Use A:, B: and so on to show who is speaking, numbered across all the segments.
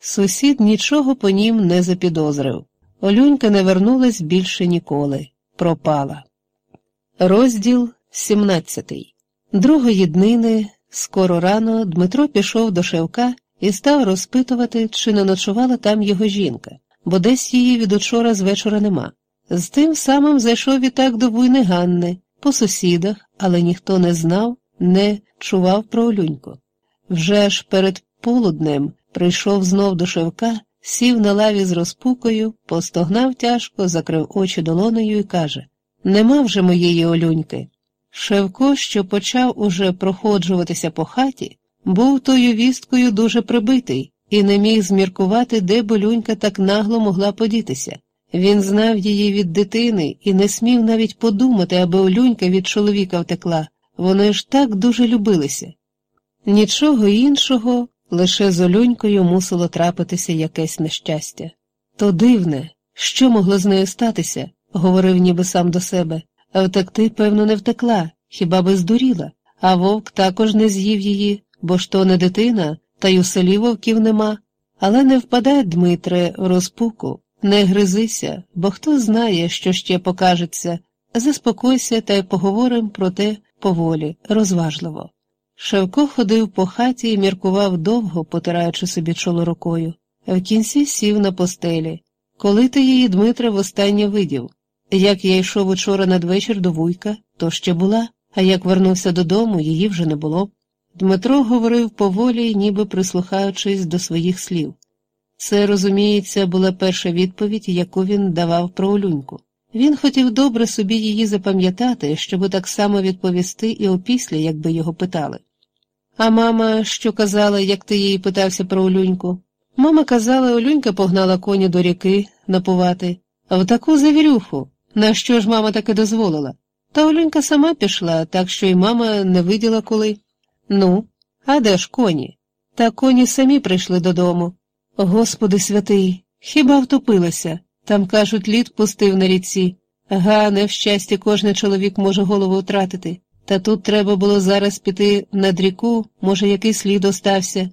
A: Сусід нічого по нім не запідозрив. Олюнька не вернулась більше ніколи, пропала. Розділ 17 Другої днини, скоро рано, Дмитро пішов до Шевка і став розпитувати, чи не ночувала там його жінка, бо десь її від учора з вечора нема. З тим самим зайшов відтак до Буйни Ганни, по сусідах, але ніхто не знав, не чував про Олюньку. Вже аж перед полуднем прийшов знов до Шевка, сів на лаві з розпукою, постогнав тяжко, закрив очі долонею і каже Нема вже моєї Олюньки. Шевко, що почав уже проходжуватися по хаті, був тою вісткою дуже прибитий і не міг зміркувати, де болюнька так нагло могла подітися. Він знав її від дитини і не смів навіть подумати, аби Олюнька від чоловіка втекла. Вони ж так дуже любилися. Нічого іншого, лише з Олюнькою мусило трапитися якесь нещастя. То дивне, що могло з нею статися, говорив ніби сам до себе, а втекти, певно, не втекла, хіба би здуріла, а вовк також не з'їв її, бо ж то не дитина, та й у селі вовків нема. Але не впадай, Дмитре, в розпуку, не гризися, бо хто знає, що ще покажеться. Заспокойся та й поговорим про те поволі, розважливо. Шевко ходив по хаті і міркував довго, потираючи собі чоло рукою, в кінці сів на постелі. Коли ти її, Дмитре, востаннє видів? Як я йшов учора надвечір до вуйка, то ще була, а як вернувся додому, її вже не було. Дмитро говорив поволі, ніби прислухаючись до своїх слів. Це, розуміється, була перша відповідь, яку він давав про Олюньку. Він хотів добре собі її запам'ятати, щоб так само відповісти і опісля, якби його питали. А мама що казала, як ти її питався про Олюньку? Мама казала, Олюнька погнала коні до ріки напувати, в таку завірюху. На що ж мама таки дозволила? Та Олюнька сама пішла, так що й мама не виділа коли. Ну, а де ж коні? Та коні самі прийшли додому. Господи святий, хіба втопилася? Там, кажуть, лід пустив на ріці. Га, не в щасті кожен чоловік може голову втратити. Та тут треба було зараз піти над ріку, може, який слід остався.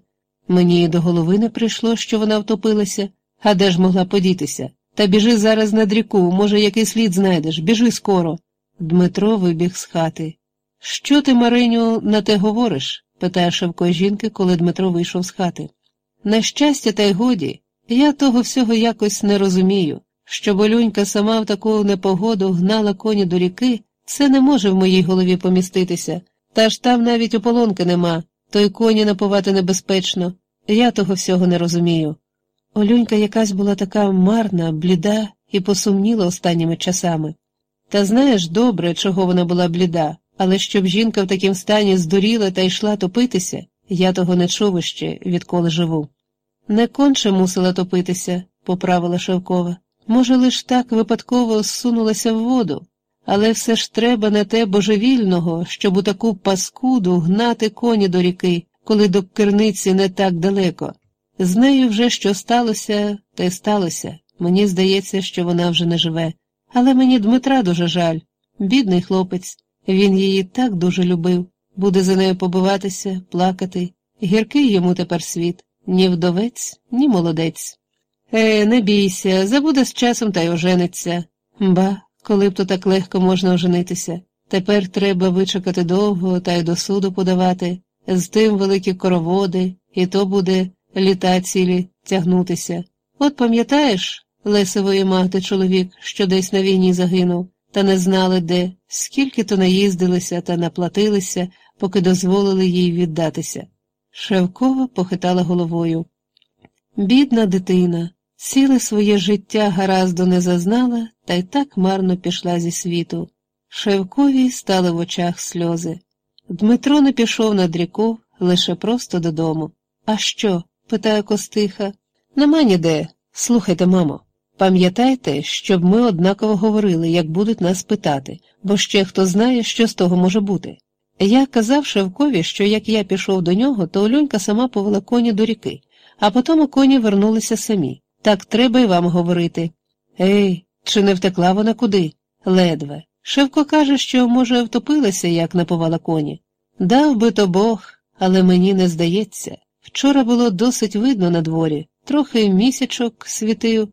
A: Мені до голови не прийшло, що вона втопилася, а де ж могла подітися? Та біжи зараз над ріку, може, який слід знайдеш, біжи скоро. Дмитро вибіг з хати. Що ти, Мариню, на те говориш? питає Шевко жінки, коли Дмитро вийшов з хати. На щастя, та й годі, я того всього якось не розумію. Що болюнька сама в таку непогоду гнала коні до ріки, це не може в моїй голові поміститися, та ж там навіть ополонки нема, то й коні напувати небезпечно. Я того всього не розумію. Олюнька якась була така марна, бліда і посумніла останніми часами. Та знаєш добре, чого вона була бліда, але щоб жінка в такім стані здуріла та йшла топитися, я того не чув іще, відколи живу. Не конче мусила топитися, поправила Шевкова. Може, лиш так випадково зсунулася в воду, але все ж треба не те божевільного, щоб у таку паскуду гнати коні до ріки, коли до керниці не так далеко. З нею вже що сталося, те сталося. Мені здається, що вона вже не живе. Але мені Дмитра дуже жаль. Бідний хлопець. Він її так дуже любив. Буде за нею побиватися, плакати. Гіркий йому тепер світ. Ні вдовець, ні молодець. Е, не бійся, забуде з часом та й ожениться. Ба, коли б то так легко можна оженитися. Тепер треба вичекати довго та й до суду подавати, з тим великі короводи, і то буде літа цілі тягнутися. От пам'ятаєш, Лесової мати чоловік, що десь на війні загинув, та не знали де, скільки то наїздилися та наплатилися, поки дозволили їй віддатися. Шевкова похитала головою. Бідна дитина, ціле своє життя гаразду не зазнала та й так марно пішла зі світу. Шевковій стали в очах сльози. Дмитро не пішов над ріку, лише просто додому. А що? питає Костиха. Нема ніде. Слухайте, мамо. Пам'ятайте, щоб ми однаково говорили, як будуть нас питати, бо ще хто знає, що з того може бути. Я казав Шевкові, що як я пішов до нього, то Олюнька сама повела коні до ріки, а потім коні вернулися самі. Так треба й вам говорити. Ей, чи не втекла вона куди? Ледве. Шевко каже, що, може, втопилася, як наповала коні. Дав би то Бог, але мені не здається. Вчора було досить видно на дворі, трохи місячок світив.